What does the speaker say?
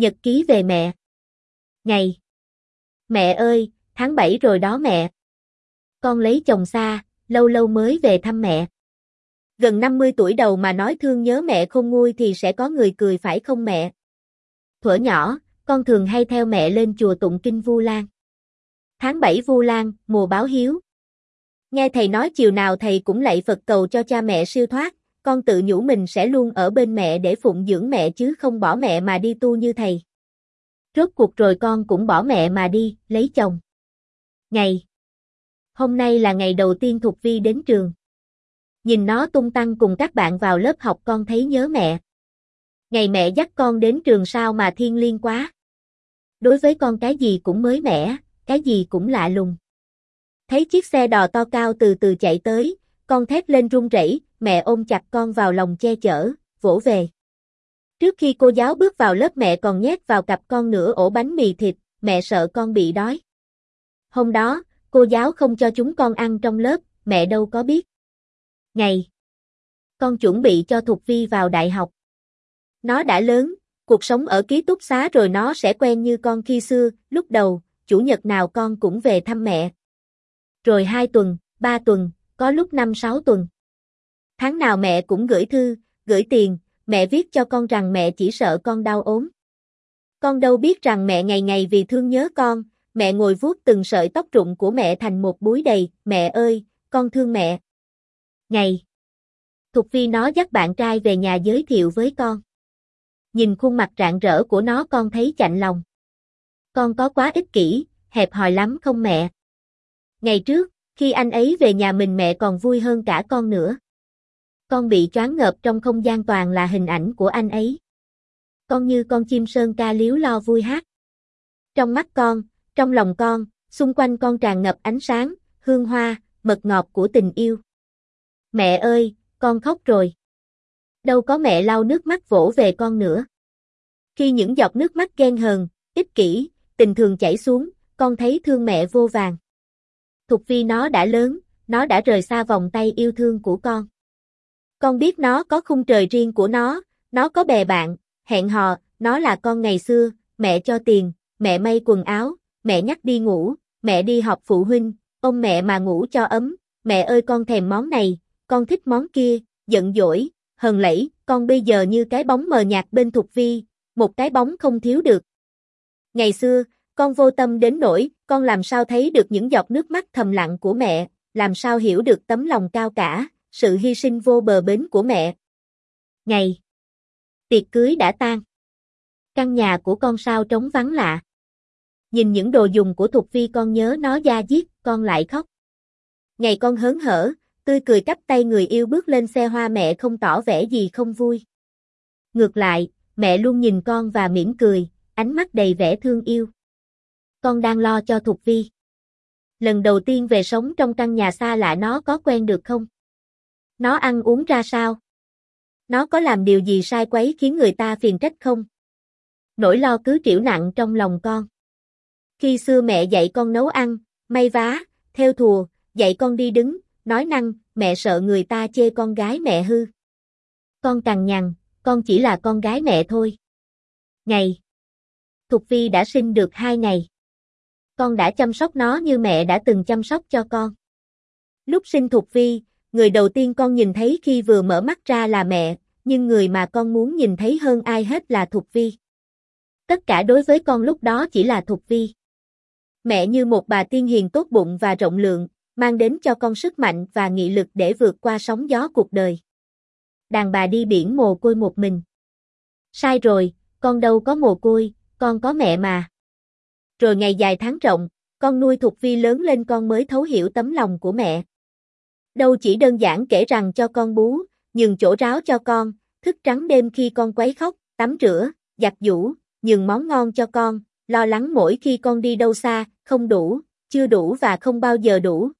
Nhật ký về mẹ. Ngày. Mẹ ơi, tháng 7 rồi đó mẹ. Con lấy chồng xa, lâu lâu mới về thăm mẹ. Gần 50 tuổi đầu mà nói thương nhớ mẹ không nguôi thì sẽ có người cười phải không mẹ? Thuở nhỏ, con thường hay theo mẹ lên chùa tụng kinh Vu Lan. Tháng 7 Vu Lan, mùa báo hiếu. Nghe thầy nói chiều nào thầy cũng lạy Phật cầu cho cha mẹ siêu thoát, con tự nhủ mình sẽ luôn ở bên mẹ để phụng dưỡng mẹ chứ không bỏ mẹ mà đi tu như thầy. Rốt cuộc rồi con cũng bỏ mẹ mà đi, lấy chồng. Ngày Hôm nay là ngày đầu tiên Thục Vi đến trường. Nhìn nó tung tăng cùng các bạn vào lớp học con thấy nhớ mẹ. Ngày mẹ dắt con đến trường sao mà thiên liêng quá. Đối với con cái gì cũng mới mẻ, cái gì cũng lạ lùng. Thấy chiếc xe đò to cao từ từ chạy tới, con thét lên run rẩy, mẹ ôm chặt con vào lòng che chở, vỗ về. Trước khi cô giáo bước vào lớp mẹ còn nhét vào cặp con nửa ổ bánh mì thịt, mẹ sợ con bị đói. Hôm đó, cô giáo không cho chúng con ăn trong lớp, mẹ đâu có biết. Ngày. Con chuẩn bị cho Thục Vi vào đại học. Nó đã lớn, cuộc sống ở ký túc xá rồi nó sẽ quen như con khi xưa, lúc đầu, chủ nhật nào con cũng về thăm mẹ. Rồi hai tuần, ba tuần, có lúc năm sáu tuần. Tháng nào mẹ cũng gửi thư, gửi tiền, mẹ viết cho con rằng mẹ chỉ sợ con đau ốm. Con đâu biết rằng mẹ ngày ngày vì thương nhớ con, mẹ ngồi vuốt từng sợi tóc rụng của mẹ thành một búi đầy, mẹ ơi, con thương mẹ. Ngày. Thục Vi nó dắt bạn trai về nhà giới thiệu với con. Nhìn khuôn mặt rạng rỡ của nó con thấy chạnh lòng. Con có quá ích kỷ, hẹp hòi lắm không mẹ? Ngày trước, khi anh ấy về nhà mình mẹ còn vui hơn cả con nữa. Con bị choáng ngợp trong không gian toàn là hình ảnh của anh ấy. Con như con chim sơn ca liếu lo vui hát. Trong mắt con, trong lòng con, xung quanh con tràn ngập ánh sáng, hương hoa, mật ngọt của tình yêu. Mẹ ơi, con khóc rồi. Đâu có mẹ lau nước mắt vỗ về con nữa. Khi những giọt nước mắt ghen hờn, ích kỷ, tình thường chảy xuống, con thấy thương mẹ vô vàng. Thục Vi nó đã lớn, nó đã rời xa vòng tay yêu thương của con. Con biết nó có khung trời riêng của nó, nó có bè bạn, hẹn hò, nó là con ngày xưa, mẹ cho tiền, mẹ may quần áo, mẹ nhắc đi ngủ, mẹ đi học phụ huynh, ông mẹ mà ngủ cho ấm, mẹ ơi con thèm món này, con thích món kia, giận dỗi, hờn lẫy, con bây giờ như cái bóng mờ nhạt bên thuộc Vi, một cái bóng không thiếu được. Ngày xưa, con vô tâm đến nỗi, con làm sao thấy được những giọt nước mắt thầm lặng của mẹ, làm sao hiểu được tấm lòng cao cả, sự hy sinh vô bờ bến của mẹ. Ngày Tiệc cưới đã tan. Căn nhà của con sao trống vắng lạ. Nhìn những đồ dùng của Thục Vi con nhớ nó da diết, con lại khóc. Ngày con hớn hở, tươi cười cắp tay người yêu bước lên xe hoa mẹ không tỏ vẻ gì không vui. Ngược lại, mẹ luôn nhìn con và mỉm cười, ánh mắt đầy vẻ thương yêu. Con đang lo cho Thục Vi. Lần đầu tiên về sống trong căn nhà xa lạ nó có quen được không? Nó ăn uống ra sao? Nó có làm điều gì sai quấy khiến người ta phiền trách không? Nỗi lo cứ triểu nặng trong lòng con. Khi xưa mẹ dạy con nấu ăn, may vá, theo thùa, dạy con đi đứng, nói năng, mẹ sợ người ta chê con gái mẹ hư. Con cằn nhằn, con chỉ là con gái mẹ thôi. Ngày Thục Vi đã sinh được hai ngày. Con đã chăm sóc nó như mẹ đã từng chăm sóc cho con. Lúc sinh Thục Vi, người đầu tiên con nhìn thấy khi vừa mở mắt ra là mẹ, nhưng người mà con muốn nhìn thấy hơn ai hết là Thục Vi. Tất cả đối với con lúc đó chỉ là Thục Vi. Mẹ như một bà tiên hiền tốt bụng và rộng lượng, mang đến cho con sức mạnh và nghị lực để vượt qua sóng gió cuộc đời. Đàn bà đi biển mồ côi một mình. Sai rồi, con đâu có mồ côi, con có mẹ mà. Rồi ngày dài tháng rộng, con nuôi Thục Vi lớn lên con mới thấu hiểu tấm lòng của mẹ. Đâu chỉ đơn giản kể rằng cho con bú, nhường chỗ ráo cho con, thức trắng đêm khi con quấy khóc, tắm rửa, giặt giũ, nhường món ngon cho con, lo lắng mỗi khi con đi đâu xa, không đủ, chưa đủ và không bao giờ đủ,